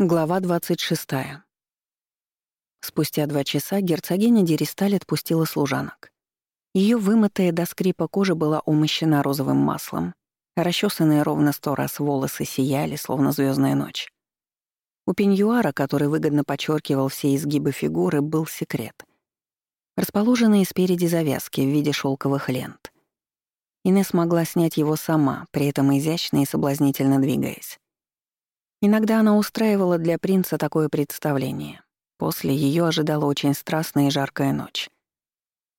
Глава 26. Спустя два часа герцогиня Деристаль отпустила служанок. Ее вымытая до скрипа кожа была умощена розовым маслом, расчесанные ровно сто раз волосы сияли, словно звездная ночь. У пеньюара, который выгодно подчеркивал все изгибы фигуры, был секрет. Расположенные спереди завязки в виде шелковых лент. Инесс могла снять его сама, при этом изящно и соблазнительно двигаясь. Иногда она устраивала для принца такое представление. После ее ожидала очень страстная и жаркая ночь.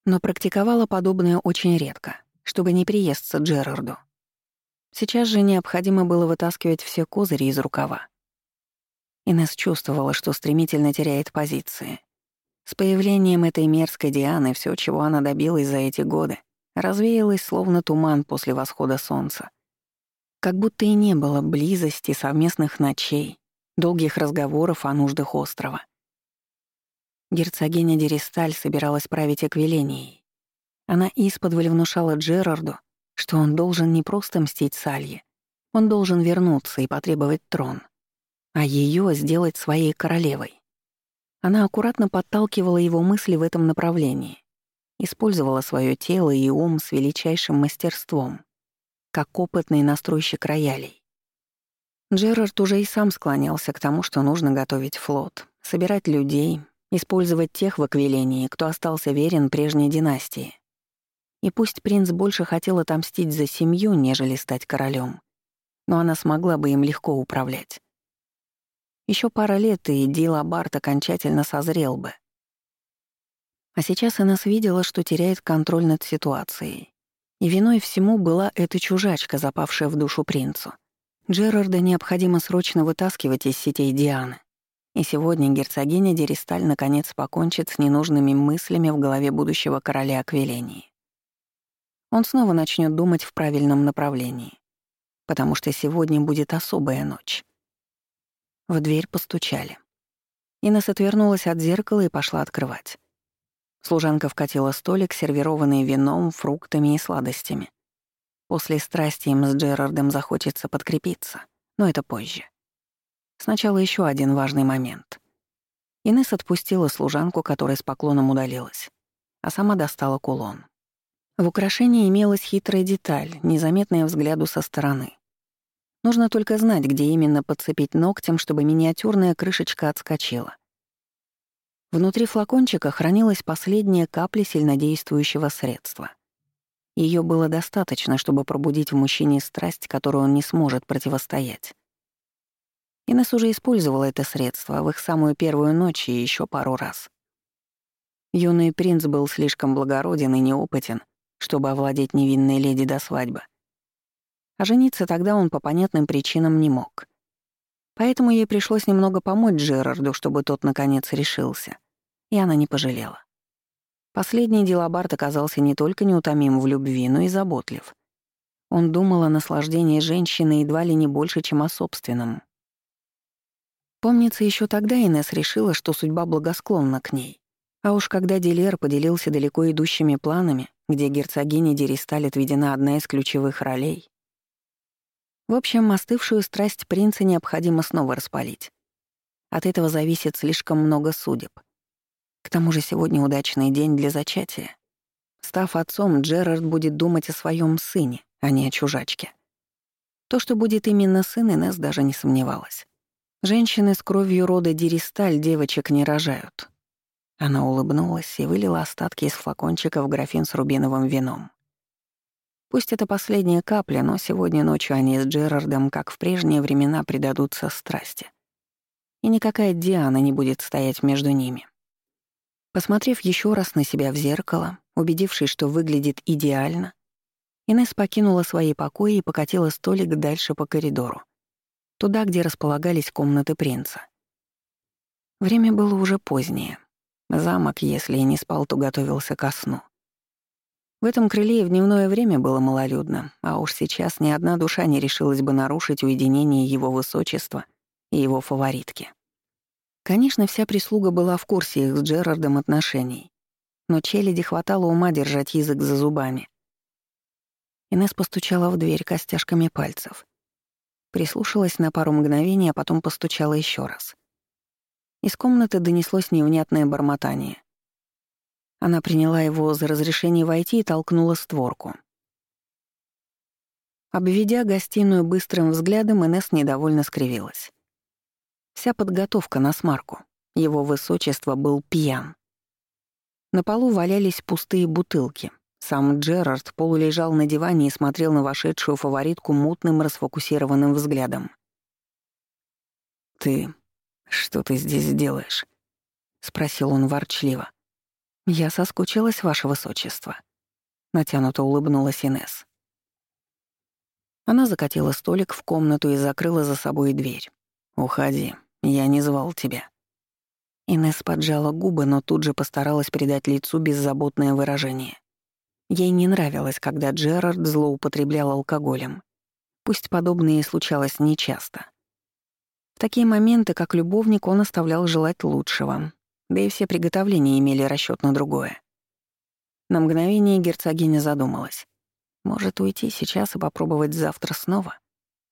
Но практиковала подобное очень редко, чтобы не приесться Джерарду. Сейчас же необходимо было вытаскивать все козыри из рукава. Инесс чувствовала, что стремительно теряет позиции. С появлением этой мерзкой Дианы все, чего она добилась за эти годы, развеялось словно туман после восхода солнца. Как будто и не было близости, совместных ночей, долгих разговоров о нуждах острова. Герцогиня Деристаль собиралась править Эквиленией. Она исподволь внушала Джерарду, что он должен не просто мстить Салье, он должен вернуться и потребовать трон, а ее сделать своей королевой. Она аккуратно подталкивала его мысли в этом направлении, использовала свое тело и ум с величайшим мастерством, как опытный настройщик роялей. Джерард уже и сам склонялся к тому, что нужно готовить флот, собирать людей, использовать тех в аквилении, кто остался верен прежней династии. И пусть принц больше хотел отомстить за семью, нежели стать королем, но она смогла бы им легко управлять. Еще пара лет, и Дила Барт окончательно созрел бы. А сейчас она видела, что теряет контроль над ситуацией. И виной всему была эта чужачка, запавшая в душу принцу. Джерарда необходимо срочно вытаскивать из сетей Дианы. И сегодня герцогиня Деристаль наконец покончит с ненужными мыслями в голове будущего короля Аквилении. Он снова начнет думать в правильном направлении, потому что сегодня будет особая ночь. В дверь постучали. Инесс отвернулась от зеркала и пошла открывать. Служанка вкатила столик, сервированный вином, фруктами и сладостями. После страсти им с Джерардом захочется подкрепиться, но это позже. Сначала еще один важный момент. Инесс отпустила служанку, которая с поклоном удалилась, а сама достала кулон. В украшении имелась хитрая деталь, незаметная взгляду со стороны. Нужно только знать, где именно подцепить ногтем, чтобы миниатюрная крышечка отскочила. Внутри флакончика хранилась последняя капля сильнодействующего средства. Ее было достаточно, чтобы пробудить в мужчине страсть, которую он не сможет противостоять. Инесс уже использовала это средство в их самую первую ночь и еще пару раз. Юный принц был слишком благороден и неопытен, чтобы овладеть невинной леди до свадьбы. А жениться тогда он по понятным причинам не мог. Поэтому ей пришлось немного помочь Джерарду, чтобы тот наконец решился и она не пожалела. Последний Дилабарт оказался не только неутомим в любви, но и заботлив. Он думал о наслаждении женщины едва ли не больше, чем о собственном. Помнится, еще тогда Инесс решила, что судьба благосклонна к ней. А уж когда Дилер поделился далеко идущими планами, где герцогине Деристаль отведена одна из ключевых ролей. В общем, остывшую страсть принца необходимо снова распалить. От этого зависит слишком много судеб. К тому же сегодня удачный день для зачатия. Став отцом, Джерард будет думать о своем сыне, а не о чужачке. То, что будет именно сын, Инесс даже не сомневалась. Женщины с кровью рода Диристаль девочек не рожают. Она улыбнулась и вылила остатки из флакончика в графин с рубиновым вином. Пусть это последняя капля, но сегодня ночью они с Джерардом, как в прежние времена, предадутся страсти. И никакая Диана не будет стоять между ними. Посмотрев еще раз на себя в зеркало, убедившись, что выглядит идеально, Инесс покинула свои покои и покатила столик дальше по коридору, туда, где располагались комнаты принца. Время было уже позднее. Замок, если и не спал, то готовился ко сну. В этом крыле в дневное время было малолюдно, а уж сейчас ни одна душа не решилась бы нарушить уединение его высочества и его фаворитки. Конечно, вся прислуга была в курсе их с Джерардом отношений, но Челяди хватало ума держать язык за зубами. Инесс постучала в дверь костяшками пальцев. Прислушалась на пару мгновений, а потом постучала еще раз. Из комнаты донеслось невнятное бормотание. Она приняла его за разрешение войти и толкнула створку. Обведя гостиную быстрым взглядом, Инесс недовольно скривилась. Вся подготовка на смарку. Его высочество был пьян. На полу валялись пустые бутылки. Сам Джерард полулежал на диване и смотрел на вошедшую фаворитку мутным расфокусированным взглядом. «Ты... что ты здесь делаешь?» — спросил он ворчливо. «Я соскучилась, ваше высочество», — натянуто улыбнулась Инесс. Она закатила столик в комнату и закрыла за собой дверь. «Уходи, я не звал тебя». Инесс поджала губы, но тут же постаралась придать лицу беззаботное выражение. Ей не нравилось, когда Джерард злоупотреблял алкоголем. Пусть подобное и случалось нечасто. В такие моменты, как любовник, он оставлял желать лучшего, да и все приготовления имели расчет на другое. На мгновение герцогиня задумалась. Может, уйти сейчас и попробовать завтра снова?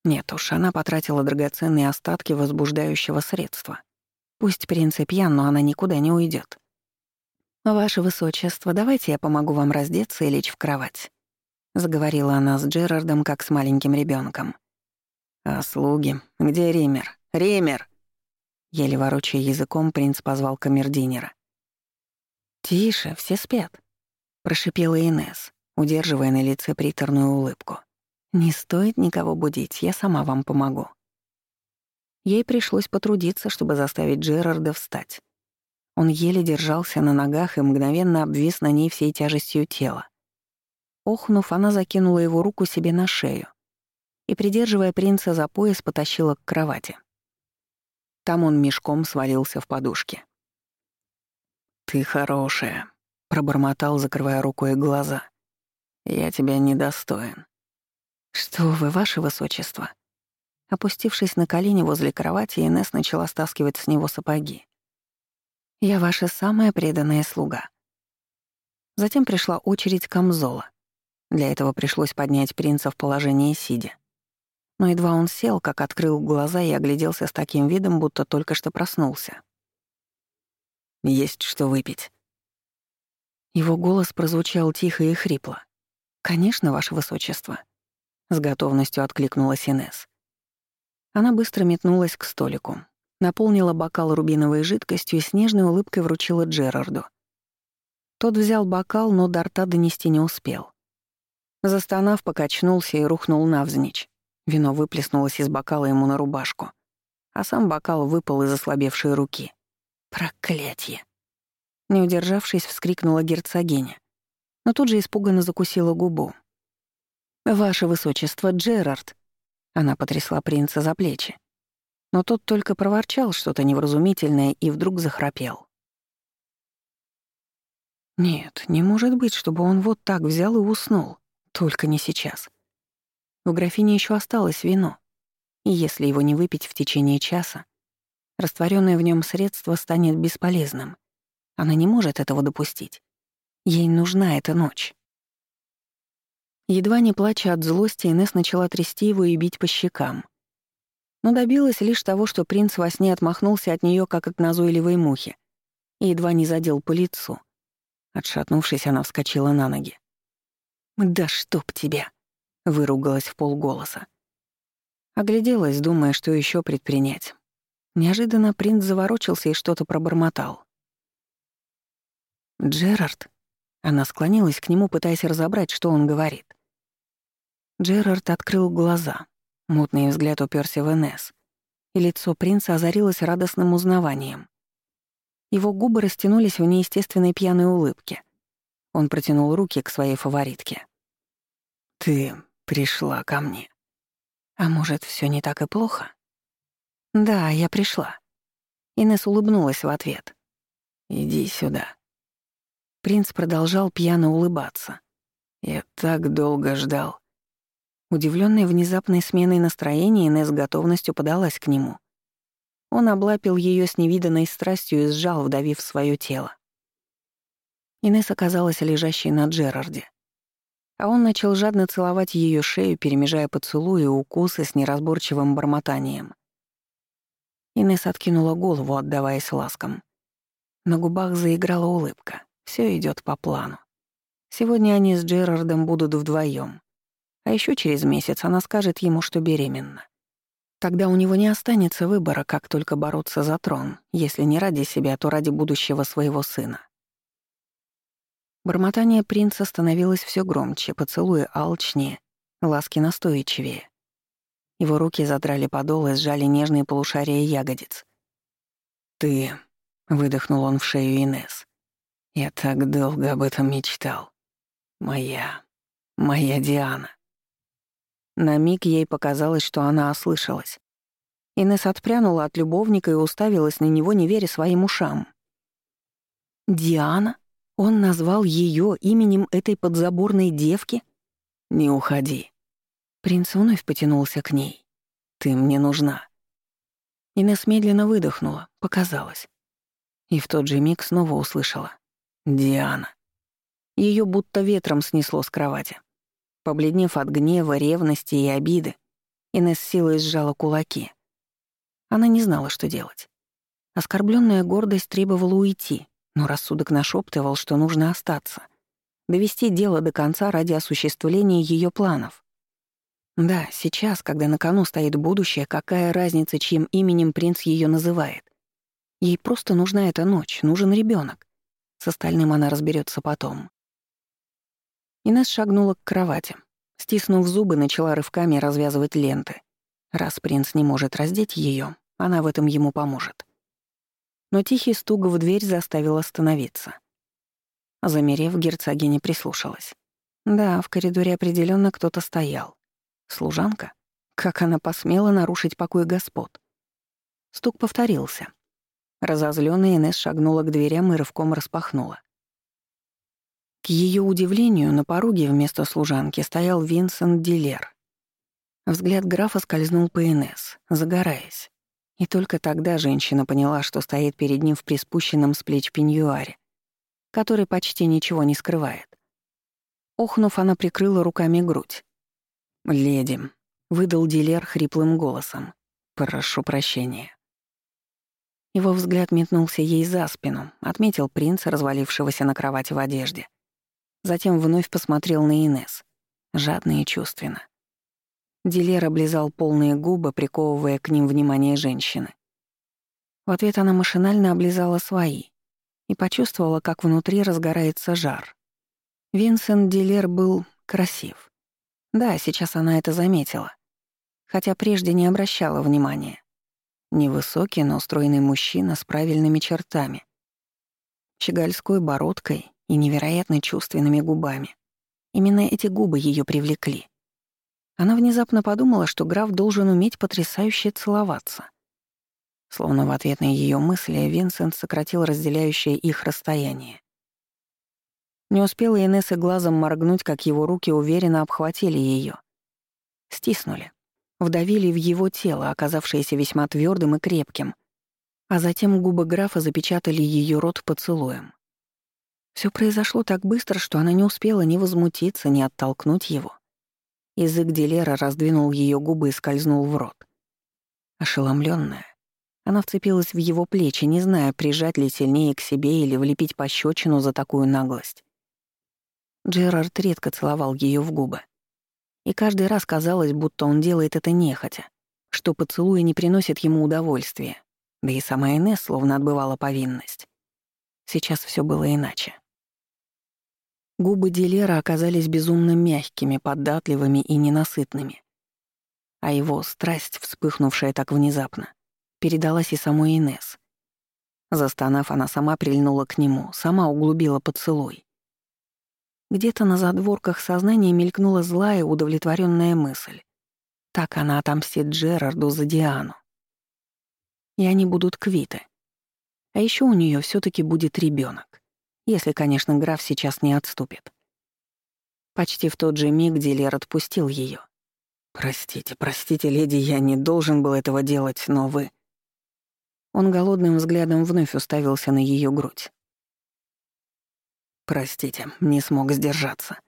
Нет уж, она потратила драгоценные остатки возбуждающего средства. Пусть принц и пьян, но она никуда не уйдет. «Ваше высочество, давайте я помогу вам раздеться и лечь в кровать», — заговорила она с Джерардом, как с маленьким ребенком. «А слуги? Где Ример? Ример!» Еле ворочая языком, принц позвал камердинера. «Тише, все спят», — прошипела Инес, удерживая на лице приторную улыбку. «Не стоит никого будить, я сама вам помогу». Ей пришлось потрудиться, чтобы заставить Джерарда встать. Он еле держался на ногах и мгновенно обвис на ней всей тяжестью тела. Охнув, она закинула его руку себе на шею и, придерживая принца за пояс, потащила к кровати. Там он мешком свалился в подушке. «Ты хорошая», — пробормотал, закрывая рукой глаза. «Я тебя недостоин». «Что вы, ваше высочество?» Опустившись на колени возле кровати, Инесс начала стаскивать с него сапоги. «Я ваша самая преданная слуга». Затем пришла очередь Камзола. Для этого пришлось поднять принца в положение сидя. Но едва он сел, как открыл глаза и огляделся с таким видом, будто только что проснулся. «Есть что выпить». Его голос прозвучал тихо и хрипло. «Конечно, ваше высочество», — с готовностью откликнулась Инесс. Она быстро метнулась к столику, наполнила бокал рубиновой жидкостью и с нежной улыбкой вручила Джерарду. Тот взял бокал, но до рта донести не успел. Застонав, покачнулся и рухнул навзничь. Вино выплеснулось из бокала ему на рубашку, а сам бокал выпал из ослабевшей руки. Проклятье! Не удержавшись, вскрикнула герцогиня, но тут же испуганно закусила губу. «Ваше высочество, Джерард!» Она потрясла принца за плечи. Но тот только проворчал что-то невразумительное и вдруг захрапел. Нет, не может быть, чтобы он вот так взял и уснул. Только не сейчас. В графине еще осталось вино, и если его не выпить в течение часа, растворенное в нем средство станет бесполезным. Она не может этого допустить. Ей нужна эта ночь. Едва не плача от злости, Инесс начала трясти его и бить по щекам. Но добилась лишь того, что принц во сне отмахнулся от нее, как от назойливой мухи, и едва не задел по лицу. Отшатнувшись, она вскочила на ноги. «Да чтоб тебя!» выругалась в полголоса. Огляделась, думая, что еще предпринять. Неожиданно принц заворочился и что-то пробормотал. «Джерард?» Она склонилась к нему, пытаясь разобрать, что он говорит. Джерард открыл глаза. Мутный взгляд уперся в Энесс, и лицо принца озарилось радостным узнаванием. Его губы растянулись в неестественной пьяной улыбке. Он протянул руки к своей фаворитке. «Ты пришла ко мне. А может, все не так и плохо? Да, я пришла. Инесс улыбнулась в ответ. Иди сюда. Принц продолжал пьяно улыбаться. Я так долго ждал. Удивленная внезапной сменой настроения, Инесс готовностью подалась к нему. Он облапил ее с невиданной страстью и сжал, вдавив свое тело. Инесс оказалась лежащей на Джерарде. А он начал жадно целовать ее шею, перемежая поцелуи и укусы с неразборчивым бормотанием. Инесс откинула голову, отдаваясь ласкам. На губах заиграла улыбка. Все идет по плану. Сегодня они с Джерардом будут вдвоем. А еще через месяц она скажет ему, что беременна. Тогда у него не останется выбора, как только бороться за трон, если не ради себя, то ради будущего своего сына. Бормотание принца становилось все громче, поцелуи алчнее, ласки настойчивее. Его руки задрали подол и сжали нежные полушария ягодиц. «Ты...» — выдохнул он в шею Инес. «Я так долго об этом мечтал. Моя... моя Диана». На миг ей показалось, что она ослышалась. Инесс отпрянула от любовника и уставилась на него, не веря своим ушам. «Диана? Он назвал ее именем этой подзаборной девки?» «Не уходи». Принц вновь потянулся к ней. «Ты мне нужна». Инесс медленно выдохнула, показалось. И в тот же миг снова услышала. «Диана». Ее будто ветром снесло с кровати. Побледнев от гнева, ревности и обиды, Инесс силой сжала кулаки. Она не знала, что делать. Оскорбленная гордость требовала уйти, но рассудок нашептывал, что нужно остаться. Довести дело до конца ради осуществления ее планов. Да, сейчас, когда на кону стоит будущее, какая разница, чьим именем принц ее называет? Ей просто нужна эта ночь, нужен ребенок. С остальным она разберется потом. Инесс шагнула к кровати. Стиснув зубы, начала рывками развязывать ленты. Раз принц не может раздеть ее, она в этом ему поможет. Но тихий стук в дверь заставил остановиться. Замерев, герцогиня прислушалась. Да, в коридоре определенно кто-то стоял. Служанка? Как она посмела нарушить покой господ? Стук повторился. Разозлённая Инесс шагнула к дверям и рывком распахнула. К ее удивлению, на пороге вместо служанки стоял Винсент Дилер. Взгляд графа скользнул по Инесс, загораясь. И только тогда женщина поняла, что стоит перед ним в приспущенном с плеч пеньюаре, который почти ничего не скрывает. Охнув, она прикрыла руками грудь. «Леди», — выдал Дилер хриплым голосом, — «прошу прощения». Его взгляд метнулся ей за спину, отметил принца, развалившегося на кровати в одежде. Затем вновь посмотрел на Инес, жадно и чувственно. Дилер облизал полные губы, приковывая к ним внимание женщины. В ответ она машинально облизала свои и почувствовала, как внутри разгорается жар. Винсент Дилер был красив. Да, сейчас она это заметила, хотя прежде не обращала внимания. Невысокий, но стройный мужчина с правильными чертами. Щегольской бородкой и невероятно чувственными губами. Именно эти губы ее привлекли. Она внезапно подумала, что граф должен уметь потрясающе целоваться. Словно в ответ на ее мысли Винсент сократил разделяющее их расстояние. Не успела Инесса глазом моргнуть, как его руки уверенно обхватили ее, Стиснули. Вдавили в его тело, оказавшееся весьма твердым и крепким. А затем губы графа запечатали ее рот поцелуем. Все произошло так быстро, что она не успела ни возмутиться, ни оттолкнуть его. Язык Дилера раздвинул ее губы и скользнул в рот. Ошеломленная, она вцепилась в его плечи, не зная, прижать ли сильнее к себе или влепить пощечину за такую наглость. Джерард редко целовал ее в губы. И каждый раз казалось, будто он делает это нехотя, что поцелуи не приносят ему удовольствия, да и сама Инесс словно отбывала повинность. Сейчас все было иначе. Губы Дилера оказались безумно мягкими, податливыми и ненасытными. А его страсть, вспыхнувшая так внезапно, передалась и самой Инес. Застонав, она сама прильнула к нему, сама углубила поцелуй. Где-то на задворках сознания мелькнула злая, удовлетворенная мысль. Так она отомстит Джерарду за Диану. И они будут квиты. А еще у нее все таки будет ребенок. Если, конечно, граф сейчас не отступит. Почти в тот же миг Дилер отпустил ее. «Простите, простите, леди, я не должен был этого делать, но вы...» Он голодным взглядом вновь уставился на ее грудь. «Простите, не смог сдержаться».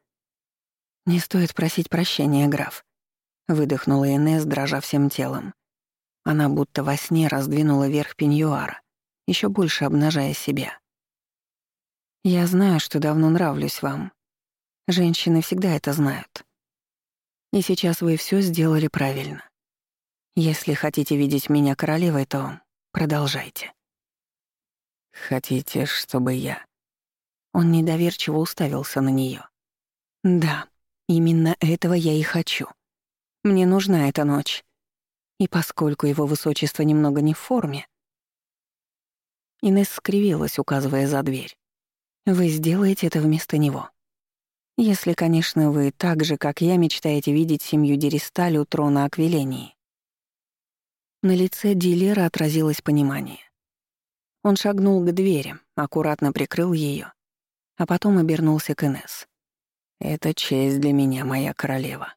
«Не стоит просить прощения, граф», — выдохнула Инесс, дрожа всем телом. Она будто во сне раздвинула верх пеньюара, еще больше обнажая себя. «Я знаю, что давно нравлюсь вам. Женщины всегда это знают. И сейчас вы все сделали правильно. Если хотите видеть меня королевой, то продолжайте». «Хотите, чтобы я...» Он недоверчиво уставился на нее. «Да, именно этого я и хочу. Мне нужна эта ночь. И поскольку его высочество немного не в форме... Инесс скривилась, указывая за дверь. Вы сделаете это вместо него. Если, конечно, вы так же, как я, мечтаете видеть семью Деристаль у трона Аквилении. На лице Дилера отразилось понимание. Он шагнул к двери, аккуратно прикрыл ее, а потом обернулся к Инесс. «Это честь для меня, моя королева».